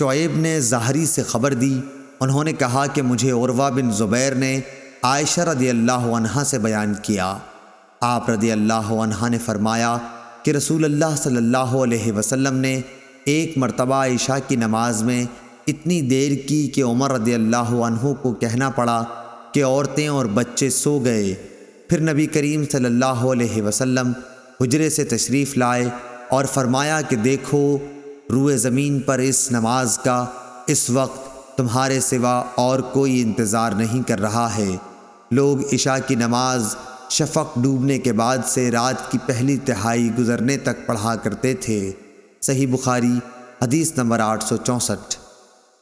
شعیب نے ظاہری سے خبر دی۔ انہوں نے کہا کہ مجھے عروہ بن زبیر نے عائشہ رضی اللہ عنہ سے بیان کیا۔ آپ رضی اللہ عنہ نے فرمایا کہ رسول اللہ صلی اللہ علیہ وسلم نے ایک مرتبہ عشاء کی نماز میں اتنی دیر کی کہ عمر رضی اللہ عنہ کو کہنا پڑا کہ عورتیں اور بچے سو گئے۔ پھر نبی کریم صلی اللہ علیہ وسلم حجرے سے تشریف لائے اور فرمایا کہ دیکھو تشریف زمین پر اس نماز کا اس وقت تمہارے سوا اور کوئی انتظار نہیں کر رہا ہے۔ لوگ عشاء کی نماز شفق ڈوبنے کے بعد سے رات کی پہلی تہائی گزرنے تک پڑھا کرتے تھے۔ صحیح بخاری، حدیث نمبر 864